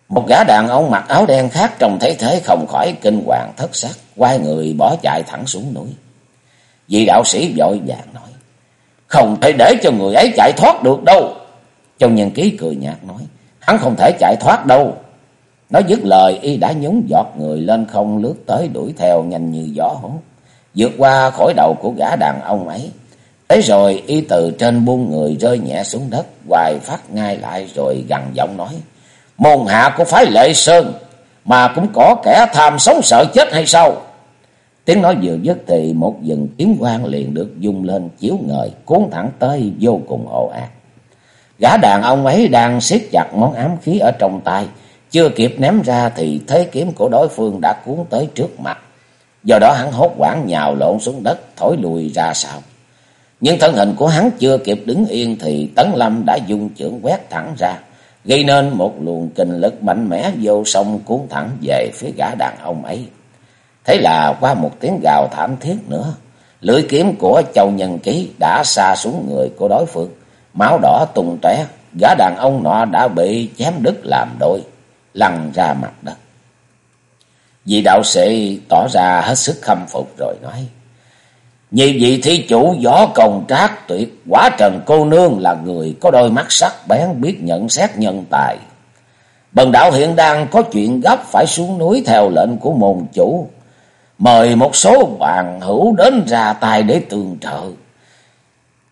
Một gã đàn ông mặc áo đen khác trông thấy thế không khỏi kinh hoàng thất sắc, quay người bỏ chạy thẳng xuống núi. Vị đạo sĩ vội vàng nói, không thể để cho người ấy chạy thoát được đâu. Trong nhân ký cười nhạt nói, hắn không thể chạy thoát đâu. Nói dứt lời y đã nhúng giọt người lên không lướt tới đuổi theo nhanh như gió hốt vượt qua khỏi đầu của gã đàn ông ấy. Thế rồi y từ trên buông người rơi nhẹ xuống đất, hoài phát ngay lại rồi gằn giọng nói. Môn hạ của phái lệ sơn, mà cũng có kẻ tham sống sợ chết hay sao? Tiếng nói vừa dứt thì một dừng kiếm quang liền được dung lên chiếu ngời, cuốn thẳng tới vô cùng ồ ạt. Gã đàn ông ấy đang siết chặt món ám khí ở trong tay, chưa kịp ném ra thì thế kiếm của đối phương đã cuốn tới trước mặt. Do đó hắn hốt quảng nhào lộn xuống đất, thổi lùi ra sau. Nhưng thân hình của hắn chưa kịp đứng yên thì Tấn Lâm đã dùng chưởng quét thẳng ra, gây nên một luồng kinh lực mạnh mẽ vô sông cuốn thẳng về phía gã đàn ông ấy. Thế là qua một tiếng gào thảm thiết nữa, lưỡi kiếm của Châu Nhân Ký đã xa xuống người của đối phương, máu đỏ tung tóe, gã đàn ông nọ đã bị chém đứt làm đôi, lăn ra mặt đất. Vị đạo sĩ tỏ ra hết sức khâm phục rồi nói. Nhị vị thí chủ gió công trác tuyệt, quả trần cô nương là người có đôi mắt sắc bén biết nhận xét nhân tài. Bần đạo hiện đang có chuyện gấp phải xuống núi theo lệnh của môn chủ. Mời một số bạn hữu đến ra tay để tường trợ.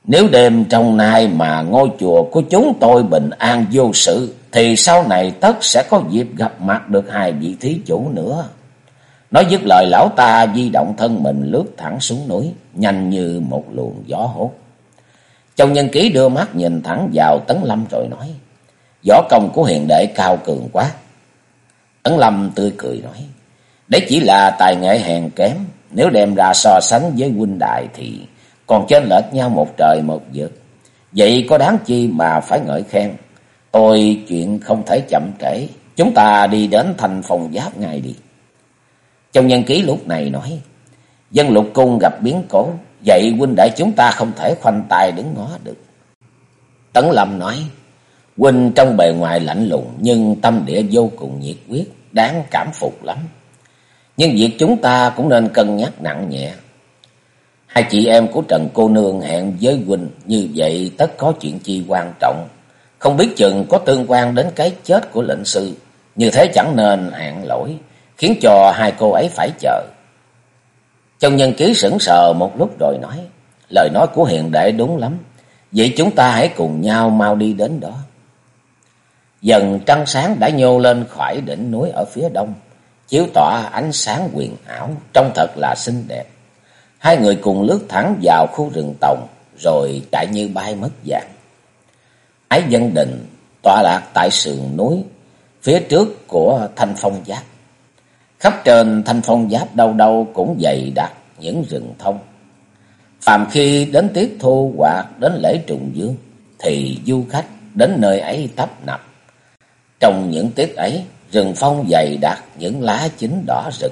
Nếu đêm trong nay mà ngôi chùa của chúng tôi bình an vô sự, thì sau này tất sẽ có dịp gặp mặt được hai vị thí chủ nữa. Nói dứt lời lão ta di động thân mình lướt thẳng xuống núi, nhanh như một luồng gió hốt. Trong nhân ký đưa mắt nhìn thẳng vào Tấn Lâm rồi nói, võ công của hiền đệ cao cường quá. Tấn Lâm tươi cười nói, đấy chỉ là tài nghệ hèn kém, nếu đem ra so sánh với huynh đại thì còn trên lệch nhau một trời một vực. Vậy có đáng chi mà phải ngợi khen. Tôi chuyện không thể chậm trễ. Chúng ta đi đến thành phòng giáp ngay đi. Trong nhân ký lúc này nói. Dân lục cung gặp biến cố. Vậy huynh đệ chúng ta không thể khoanh tay đứng ngó được. Tấn Lâm nói. Huynh trong bề ngoài lạnh lùng nhưng tâm địa vô cùng nhiệt quyết. Đáng cảm phục lắm. Nhưng việc chúng ta cũng nên cân nhắc nặng nhẹ. Hai chị em của Trần Cô Nương hẹn với Huynh như vậy tất có chuyện chi quan trọng. Không biết chừng có tương quan đến cái chết của lệnh sư. Như thế chẳng nên hẹn lỗi, khiến cho hai cô ấy phải chờ. Trong nhân ký sững sờ một lúc rồi nói, lời nói của hiền đệ đúng lắm. Vậy chúng ta hãy cùng nhau mau đi đến đó. Dần trăng sáng đã nhô lên khỏi đỉnh núi ở phía đông, chiếu tỏa ánh sáng quyền ảo, trông thật là xinh đẹp. Hai người cùng lướt thẳng vào khu rừng tòng, rồi chạy như bay mất dạng. Ái dân định tọa lạc tại sườn núi, phía trước của thanh phong Giác. Khắp trên thanh phong giáp đâu đâu cũng dày đặc những rừng thông. Phàm khi đến tiết thu hoặc đến lễ trùng dương, thì du khách đến nơi ấy tấp nập. Trong những tiết ấy, rừng phong dày đặc những lá chín đỏ rực,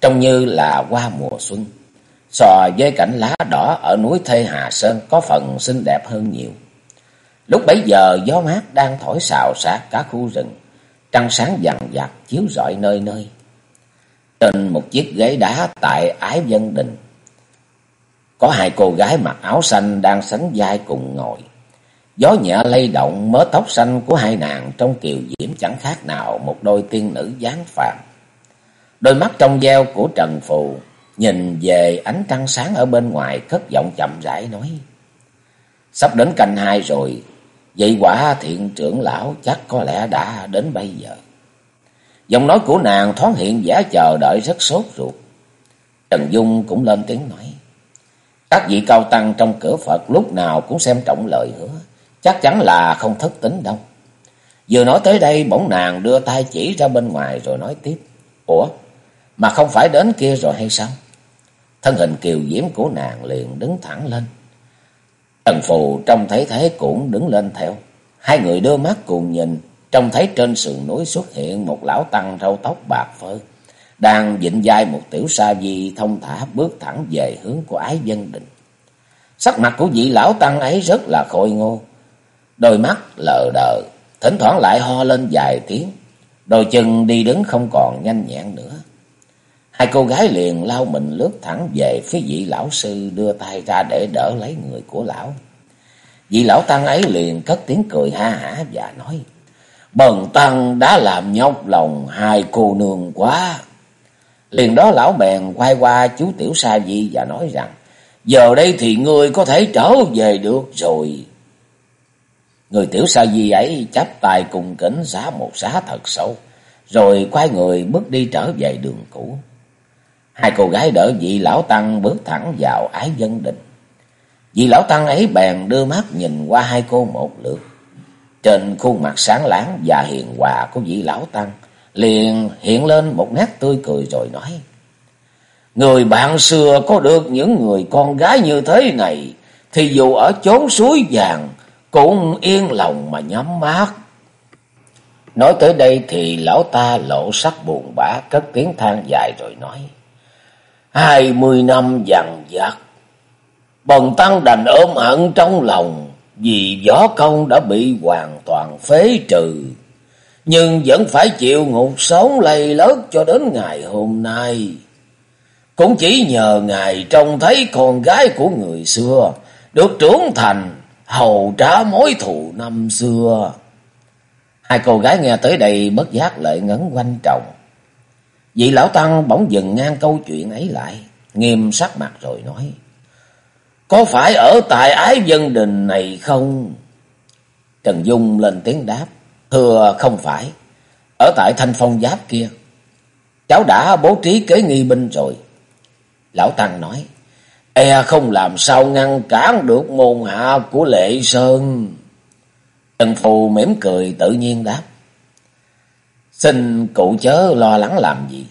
trông như là qua mùa xuân. So với cảnh lá đỏ ở núi Thê Hà Sơn có phần xinh đẹp hơn nhiều. Lúc bấy giờ gió mát đang thổi xào xạc cả khu rừng, trăng sáng dằn dặt chiếu rọi nơi nơi. Trên một chiếc ghế đá tại Ái Dân Đình, có hai cô gái mặc áo xanh đang sánh vai cùng ngồi. Gió nhẹ lay động mớ tóc xanh của hai nàng trong kiều diễm chẳng khác nào một đôi tiên nữ giáng phàm. Đôi mắt trong veo của Trần Phù nhìn về ánh trăng sáng ở bên ngoài cất giọng chậm rãi nói. Sắp đến canh hai rồi, vậy quả thiện trưởng lão chắc có lẽ đã đến bây giờ. Giọng nói của nàng thoáng hiện giả chờ đợi rất sốt ruột. Trần Dung cũng lên tiếng nói. Các vị cao tăng trong cửa Phật lúc nào cũng xem trọng lời hứa. Chắc chắn là không thất tính đâu. Vừa nói tới đây bỗng nàng đưa tay chỉ ra bên ngoài rồi nói tiếp. Ủa? Mà không phải đến kia rồi hay sao? Thân hình kiều diễm của nàng liền đứng thẳng lên. Trần Phù trông thấy thế cũng đứng lên theo. Hai người đưa mắt cùng nhìn, trông thấy trên sườn núi xuất hiện một lão tăng râu tóc bạc phơ. Đang dịnh vai một tiểu sa di thông thả bước thẳng về hướng của ái dân định. Sắc mặt của vị lão tăng ấy rất là khôi ngô. Đôi mắt lờ đờ, thỉnh thoảng lại ho lên vài tiếng. Đôi chân đi đứng không còn nhanh nhẹn nữa. Hai cô gái liền lao mình lướt thẳng về phía vị lão sư đưa tay ra để đỡ lấy người của lão. Vị lão tăng ấy liền cất tiếng cười ha hả và nói. Bần tăng đã làm nhóc lòng hai cô nương quá. Liền đó lão bèn quay qua chú Tiểu Sa Di và nói rằng. Giờ đây thì ngươi có thể trở về được rồi. Người Tiểu Sa Di ấy chắp tay cùng kính xá một xá thật sâu. Rồi quay người bước đi trở về đường cũ. Hai cô gái đỡ vị lão tăng bước thẳng vào ái dân định. Vị lão tăng ấy bèn đưa mắt nhìn qua hai cô một lượt. Trên khuôn mặt sáng láng và hiền hòa của vị lão tăng, liền hiện lên một nét tươi cười rồi nói. Người bạn xưa có được những người con gái như thế này, thì dù ở chốn suối vàng, cũng yên lòng mà nhắm mắt. Nói tới đây thì lão ta lộ sắc buồn bã, cất tiếng than dài rồi nói. Hai mươi năm dằn vặt. Bần tăng đành ôm hận trong lòng. Vì gió công đã bị hoàn toàn phế trừ. Nhưng vẫn phải chịu ngục sống lây lớt cho đến ngày hôm nay. Cũng chỉ nhờ ngài trông thấy con gái của người xưa. Được trưởng thành hầu trả mối thù năm xưa. Hai cô gái nghe tới đây bất giác lệ ngấn quanh trọng. Vị lão tăng bỗng dừng ngang câu chuyện ấy lại, nghiêm sắc mặt rồi nói. Có phải ở tại ái dân đình này không? Trần Dung lên tiếng đáp. Thưa không phải. Ở tại thanh phong giáp kia. Cháu đã bố trí kế nghi binh rồi. Lão Tăng nói. E không làm sao ngăn cản được môn hạ của Lệ Sơn. Trần Phù mỉm cười tự nhiên đáp. Xin cụ chớ lo lắng làm gì.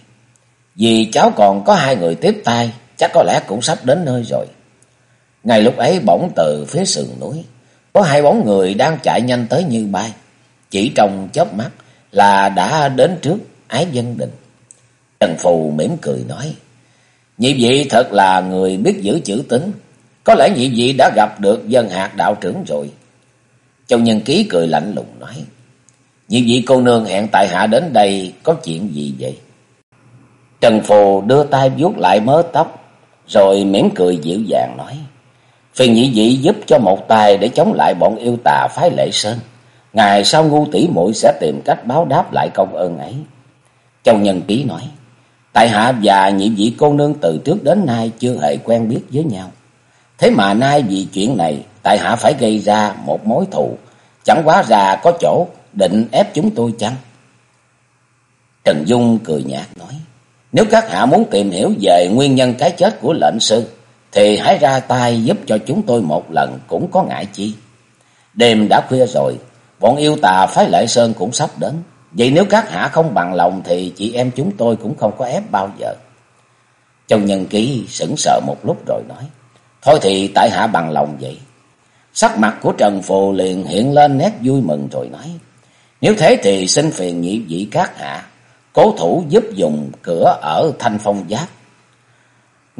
Vì cháu còn có hai người tiếp tay, chắc có lẽ cũng sắp đến nơi rồi. Ngay lúc ấy bỗng từ phía sườn núi, có hai bóng người đang chạy nhanh tới như bay. Chỉ trong chớp mắt là đã đến trước ái dân định. Trần Phù mỉm cười nói, Nhị vị thật là người biết giữ chữ tính, có lẽ nhị vị đã gặp được dân hạt đạo trưởng rồi. Châu Nhân Ký cười lạnh lùng nói, Nhị vị cô nương hẹn tại hạ đến đây có chuyện gì vậy? Trần Phù đưa tay vuốt lại mớ tóc, rồi mỉm cười dịu dàng nói, Phiền nhị vị giúp cho một tài để chống lại bọn yêu tà phái lệ sơn. Ngày sau ngu tỷ muội sẽ tìm cách báo đáp lại công ơn ấy. Châu Nhân Ký nói, Tại hạ và nhị vị cô nương từ trước đến nay chưa hề quen biết với nhau. Thế mà nay vì chuyện này, tại hạ phải gây ra một mối thù. Chẳng quá ra có chỗ định ép chúng tôi chăng? Trần Dung cười nhạt nói, nếu các hạ muốn tìm hiểu về nguyên nhân cái chết của lệnh sư, thì hãy ra tay giúp cho chúng tôi một lần cũng có ngại chi. Đêm đã khuya rồi, bọn yêu tà phái lệ sơn cũng sắp đến. Vậy nếu các hạ không bằng lòng thì chị em chúng tôi cũng không có ép bao giờ. Châu Nhân Ký sững sờ một lúc rồi nói. Thôi thì tại hạ bằng lòng vậy. Sắc mặt của Trần Phù liền hiện lên nét vui mừng rồi nói. Nếu thế thì xin phiền nhị vị các hạ. Cố thủ giúp dùng cửa ở Thanh Phong Giáp.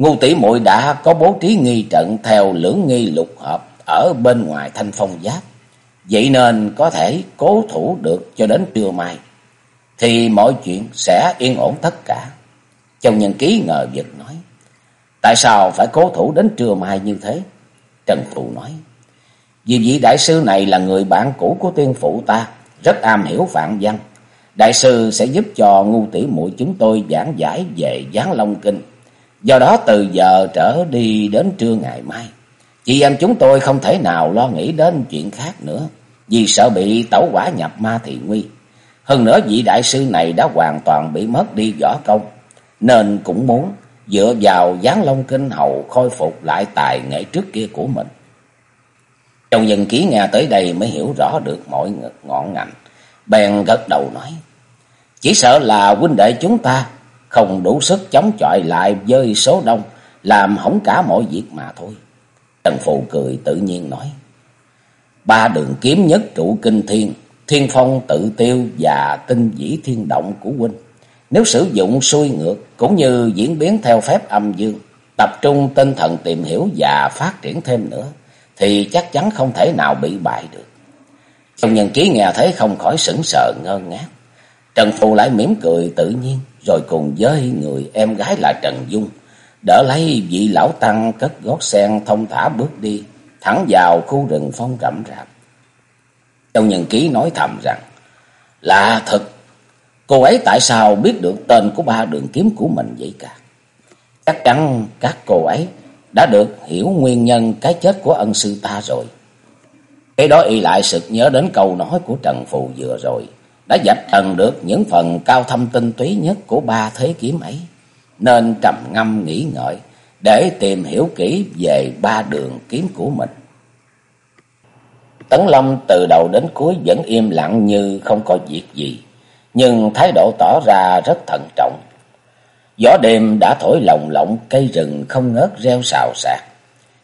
Ngu tỷ muội đã có bố trí nghi trận theo lưỡng nghi lục hợp ở bên ngoài Thanh Phong Giáp. Vậy nên có thể cố thủ được cho đến trưa mai. Thì mọi chuyện sẽ yên ổn tất cả. Châu Nhân Ký ngờ vực nói. Tại sao phải cố thủ đến trưa mai như thế? Trần Phụ nói. Vì vị đại sư này là người bạn cũ của tiên phụ ta. Rất am hiểu phạn văn. Đại sư sẽ giúp cho ngu tỷ muội chúng tôi giảng giải về Giáng Long Kinh. Do đó từ giờ trở đi đến trưa ngày mai. Chị em chúng tôi không thể nào lo nghĩ đến chuyện khác nữa vì sợ bị tẩu quả nhập ma thị nguy. Hơn nữa vị đại sư này đã hoàn toàn bị mất đi võ công, nên cũng muốn dựa vào gián long kinh hầu khôi phục lại tài nghệ trước kia của mình. Trong dân ký nghe tới đây mới hiểu rõ được mọi ngọn ngành, bèn gật đầu nói, chỉ sợ là huynh đệ chúng ta không đủ sức chống chọi lại với số đông, làm hỏng cả mọi việc mà thôi. Trần Phụ cười tự nhiên nói, ba đường kiếm nhất trụ kinh thiên, thiên phong tự tiêu và tinh dĩ thiên động của huynh. Nếu sử dụng xuôi ngược cũng như diễn biến theo phép âm dương, tập trung tinh thần tìm hiểu và phát triển thêm nữa, thì chắc chắn không thể nào bị bại được. Trong nhân ký nghe thấy không khỏi sững sờ ngơ ngác. Trần Phù lại mỉm cười tự nhiên, rồi cùng với người em gái là Trần Dung, đỡ lấy vị lão tăng cất gót sen thông thả bước đi, thẳng vào khu rừng phong rậm rạp. Trong nhân ký nói thầm rằng, là thật, cô ấy tại sao biết được tên của ba đường kiếm của mình vậy cả? Chắc chắn các cô ấy đã được hiểu nguyên nhân cái chết của ân sư ta rồi. Cái đó y lại sực nhớ đến câu nói của Trần Phù vừa rồi, đã dạch trần được những phần cao thâm tinh túy nhất của ba thế kiếm ấy, nên trầm ngâm nghĩ ngợi để tìm hiểu kỹ về ba đường kiếm của mình. Tấn Lâm từ đầu đến cuối vẫn im lặng như không có việc gì, nhưng thái độ tỏ ra rất thận trọng. Gió đêm đã thổi lồng lộng cây rừng không ngớt reo xào xạc.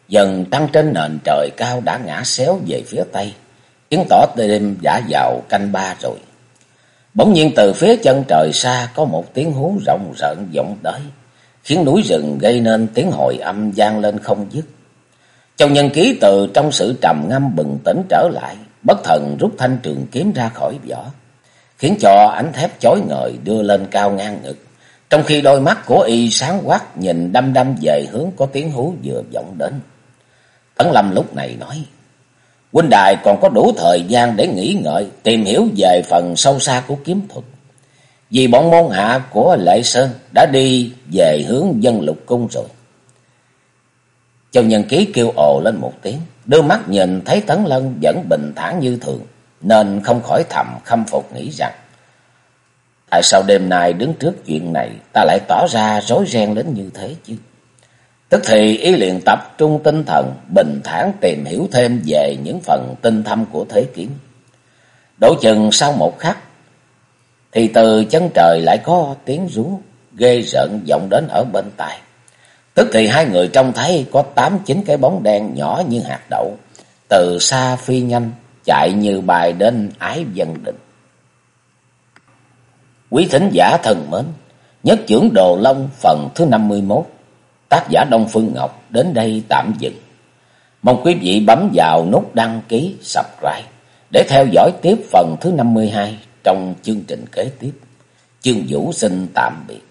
Dần tăng trên nền trời cao đã ngã xéo về phía tây, chứng tỏ đêm đã vào canh ba rồi. Bỗng nhiên từ phía chân trời xa có một tiếng hú rộng rợn vọng tới, khiến núi rừng gây nên tiếng hồi âm vang lên không dứt. Trong nhân ký từ trong sự trầm ngâm bừng tỉnh trở lại, bất thần rút thanh trường kiếm ra khỏi vỏ, khiến cho ánh thép chói ngời đưa lên cao ngang ngực. Trong khi đôi mắt của y sáng quắc nhìn đăm đăm về hướng có tiếng hú vừa vọng đến. Tấn Lâm lúc này nói, huynh đài còn có đủ thời gian để nghĩ ngợi, tìm hiểu về phần sâu xa của kiếm thuật. Vì bọn môn hạ của Lệ Sơn đã đi về hướng dân lục cung rồi. Châu Nhân Ký kêu ồ lên một tiếng, đưa mắt nhìn thấy Tấn Lân vẫn bình thản như thường, nên không khỏi thầm khâm phục nghĩ rằng, tại sao đêm nay đứng trước chuyện này ta lại tỏ ra rối ren đến như thế chứ? Tức thì ý liền tập trung tinh thần, bình thản tìm hiểu thêm về những phần tinh thâm của thế kiếm. Đổ chừng sau một khắc, thì từ chân trời lại có tiếng rú, ghê rợn vọng đến ở bên tai. Tức thì hai người trông thấy có tám chín cái bóng đen nhỏ như hạt đậu, từ xa phi nhanh, chạy như bài đến ái dân định. Quý thính giả thần mến, nhất trưởng Đồ Long phần thứ 51, tác giả Đông Phương Ngọc đến đây tạm dừng. Mong quý vị bấm vào nút đăng ký, subscribe để theo dõi tiếp phần thứ 52 trong chương trình kế tiếp. Chương Vũ xin tạm biệt.